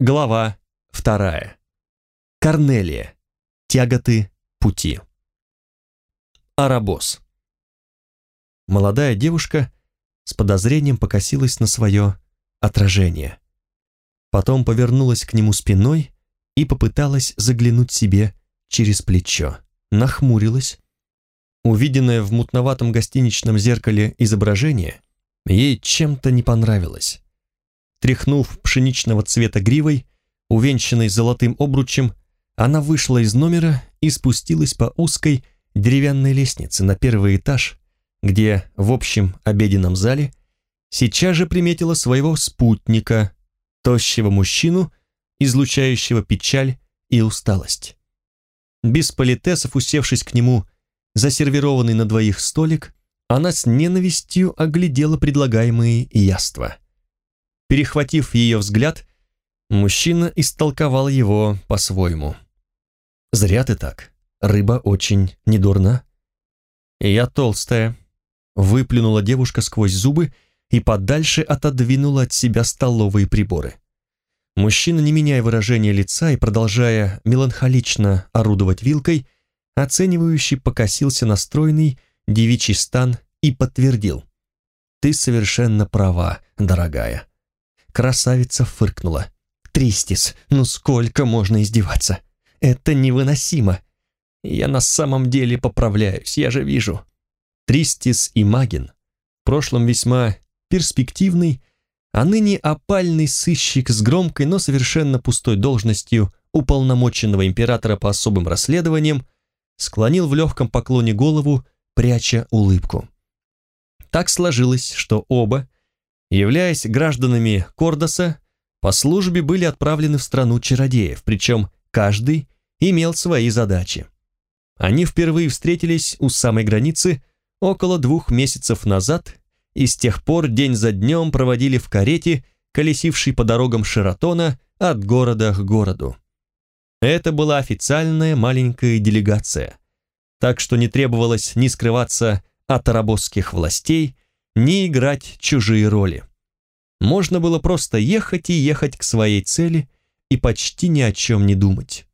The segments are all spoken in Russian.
Глава вторая. Корнелия. Тяготы пути. Арабос. Молодая девушка с подозрением покосилась на свое отражение. Потом повернулась к нему спиной и попыталась заглянуть себе через плечо. Нахмурилась. Увиденное в мутноватом гостиничном зеркале изображение ей чем-то не понравилось. Тряхнув пшеничного цвета гривой, увенчанной золотым обручем, она вышла из номера и спустилась по узкой деревянной лестнице на первый этаж, где в общем обеденном зале сейчас же приметила своего спутника, тощего мужчину, излучающего печаль и усталость. Без политесов, усевшись к нему за сервированный на двоих столик, она с ненавистью оглядела предлагаемые яства – Перехватив ее взгляд, мужчина истолковал его по-своему. «Зря ты так. Рыба очень недурна». «Я толстая», — выплюнула девушка сквозь зубы и подальше отодвинула от себя столовые приборы. Мужчина, не меняя выражения лица и продолжая меланхолично орудовать вилкой, оценивающий покосился на стройный девичий стан и подтвердил. «Ты совершенно права, дорогая. Красавица фыркнула. «Тристис, ну сколько можно издеваться? Это невыносимо. Я на самом деле поправляюсь, я же вижу». Тристис и Магин, в прошлом весьма перспективный, а ныне опальный сыщик с громкой, но совершенно пустой должностью уполномоченного императора по особым расследованиям, склонил в легком поклоне голову, пряча улыбку. Так сложилось, что оба, являясь гражданами Кордоса, по службе были отправлены в страну чародеев, причем каждый имел свои задачи. Они впервые встретились у самой границы около двух месяцев назад и с тех пор день за днем проводили в карете, колесившей по дорогам Шератона от города к городу. Это была официальная маленькая делегация, так что не требовалось ни скрываться от арабосских властей, ни играть чужие роли. Можно было просто ехать и ехать к своей цели и почти ни о чем не думать.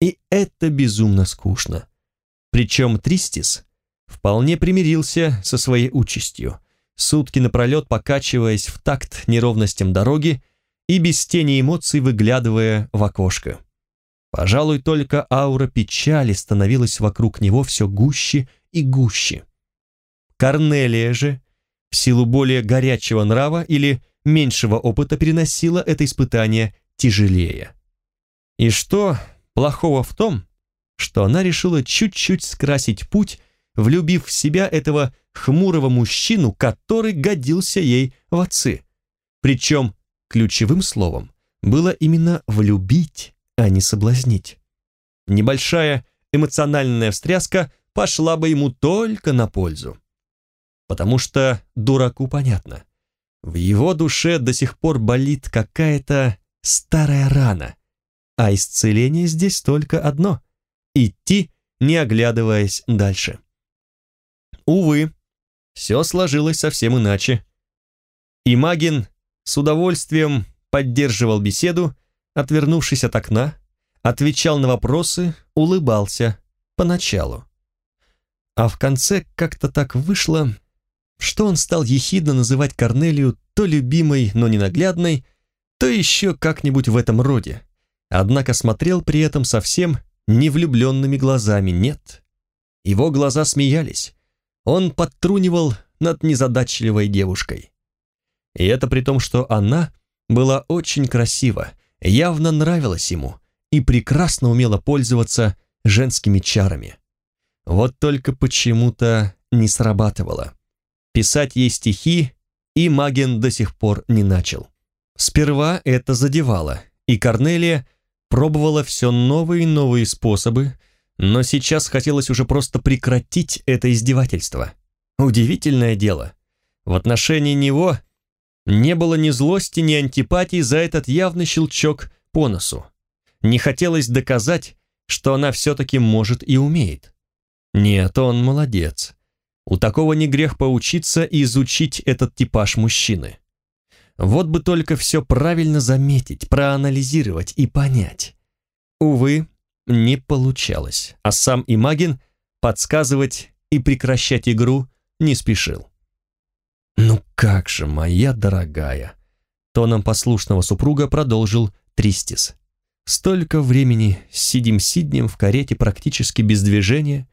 И это безумно скучно. Причем Тристис вполне примирился со своей участью, сутки напролет покачиваясь в такт неровностям дороги и без тени эмоций выглядывая в окошко. Пожалуй, только аура печали становилась вокруг него все гуще и гуще. Корнелия же, в силу более горячего нрава или меньшего опыта переносила это испытание тяжелее. И что плохого в том, что она решила чуть-чуть скрасить путь, влюбив в себя этого хмурого мужчину, который годился ей в отцы. Причем ключевым словом было именно «влюбить», а не «соблазнить». Небольшая эмоциональная встряска пошла бы ему только на пользу потому что дураку понятно. В его душе до сих пор болит какая-то старая рана, а исцеление здесь только одно — идти, не оглядываясь дальше. Увы, все сложилось совсем иначе. И Магин с удовольствием поддерживал беседу, отвернувшись от окна, отвечал на вопросы, улыбался поначалу. А в конце как-то так вышло, что он стал ехидно называть Корнелию то любимой, но ненаглядной, то еще как-нибудь в этом роде. Однако смотрел при этом совсем не влюбленными глазами, нет. Его глаза смеялись. Он подтрунивал над незадачливой девушкой. И это при том, что она была очень красива, явно нравилась ему и прекрасно умела пользоваться женскими чарами. Вот только почему-то не срабатывало. Писать ей стихи и Маген до сих пор не начал. Сперва это задевало, и Корнелия пробовала все новые и новые способы, но сейчас хотелось уже просто прекратить это издевательство. Удивительное дело. В отношении него не было ни злости, ни антипатии за этот явный щелчок по носу. Не хотелось доказать, что она все-таки может и умеет. Нет, он молодец. У такого не грех поучиться и изучить этот типаж мужчины. Вот бы только все правильно заметить, проанализировать и понять. Увы, не получалось, а сам Имагин подсказывать и прекращать игру не спешил. «Ну как же, моя дорогая!» Тоном послушного супруга продолжил Тристис. «Столько времени сидим-сиднем в карете практически без движения,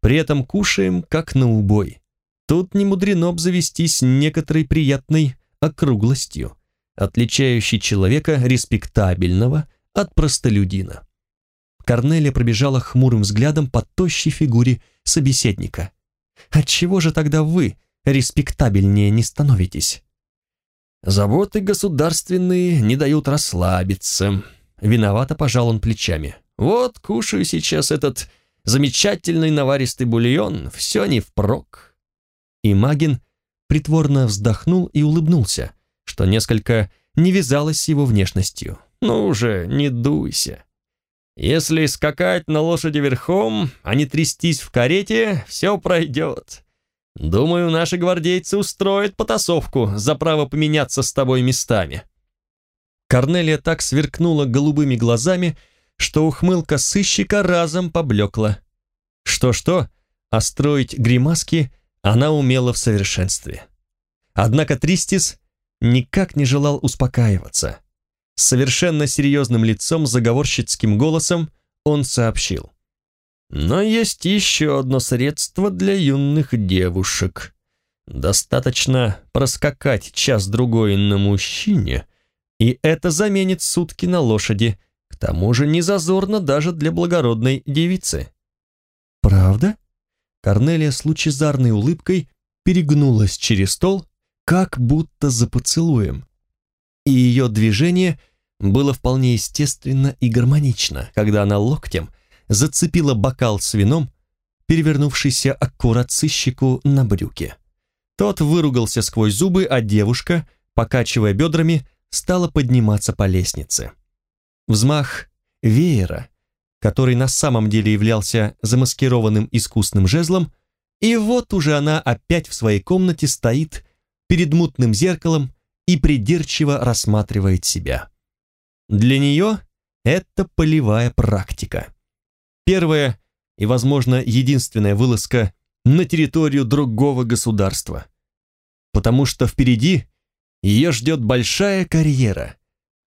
при этом кушаем как на убой. Тут не мудрено обзавестись некоторой приятной округлостью, отличающей человека респектабельного от простолюдина. Корнелия пробежала хмурым взглядом по тощей фигуре собеседника. «Отчего же тогда вы респектабельнее не становитесь?» «Заботы государственные не дают расслабиться», — виновато пожал он плечами. «Вот кушаю сейчас этот замечательный наваристый бульон, все не впрок». И Магин притворно вздохнул и улыбнулся, что несколько не вязалось с его внешностью. «Ну уже, не дуйся. Если скакать на лошади верхом, а не трястись в карете, все пройдет. Думаю, наши гвардейцы устроят потасовку за право поменяться с тобой местами». Корнелия так сверкнула голубыми глазами, что ухмылка сыщика разом поблекла. Что-что, а строить гримаски она умела в совершенстве. Однако Тристис никак не желал успокаиваться. С совершенно серьезным лицом, заговорщицким голосом он сообщил. «Но есть еще одно средство для юных девушек. Достаточно проскакать час-другой на мужчине, и это заменит сутки на лошади, к тому же не зазорно даже для благородной девицы». «Правда?» Корнелия с лучезарной улыбкой перегнулась через стол, как будто за поцелуем. И ее движение было вполне естественно и гармонично, когда она локтем зацепила бокал с вином, перевернувшийся аккурат сыщику на брюке. Тот выругался сквозь зубы, а девушка, покачивая бедрами, стала подниматься по лестнице. Взмах веера который на самом деле являлся замаскированным искусным жезлом, и вот уже она опять в своей комнате стоит перед мутным зеркалом и придирчиво рассматривает себя. Для нее это полевая практика. Первая и, возможно, единственная вылазка на территорию другого государства. Потому что впереди ее ждет большая карьера,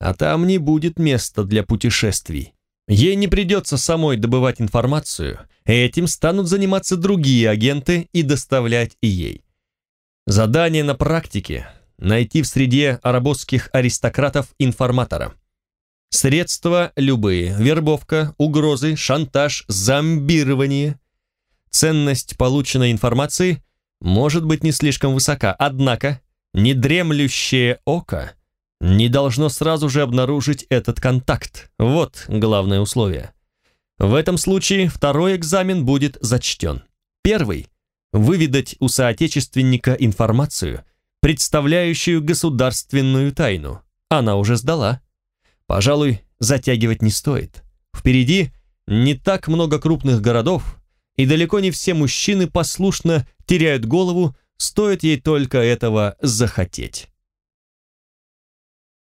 а там не будет места для путешествий. Ей не придется самой добывать информацию, этим станут заниматься другие агенты и доставлять и ей. Задание на практике – найти в среде арабских аристократов информатора. Средства любые – вербовка, угрозы, шантаж, зомбирование. Ценность полученной информации может быть не слишком высока, однако недремлющее око – не должно сразу же обнаружить этот контакт. Вот главное условие. В этом случае второй экзамен будет зачтен. Первый – выведать у соотечественника информацию, представляющую государственную тайну. Она уже сдала. Пожалуй, затягивать не стоит. Впереди не так много крупных городов, и далеко не все мужчины послушно теряют голову, стоит ей только этого захотеть.